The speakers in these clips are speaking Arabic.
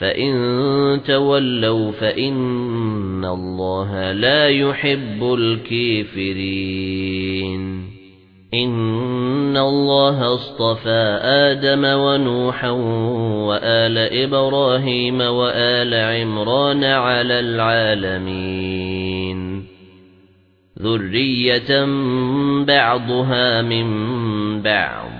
فَإِن تَوَلَّوْا فَإِنَّ اللَّهَ لَا يُحِبُّ الْكَافِرِينَ إِنَّ اللَّهَ اصْطَفَى آدَمَ وَنُوحًا وَآلَ إِبْرَاهِيمَ وَآلَ عِمْرَانَ عَلَى الْعَالَمِينَ ذُرِّيَّةً بَعْضُهَا مِنْ بَعْضٍ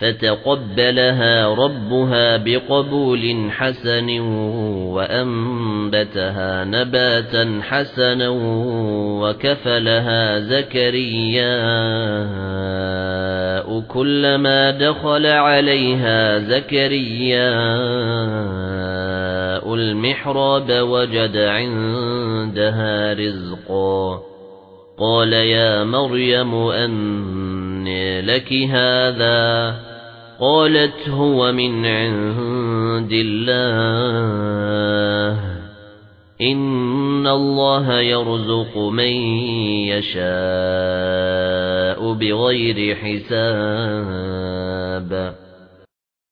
فتقبلها ربها بقبول حسن وأنبتها نباتا حسنا وكفلها زكريا. كلما دخل عليها زكريا المحراب وجد عندها رزقا. قال يا مريم أن لك هذا. قالت هو من عند الله. إن الله يرزق من يشاء بغير حساب.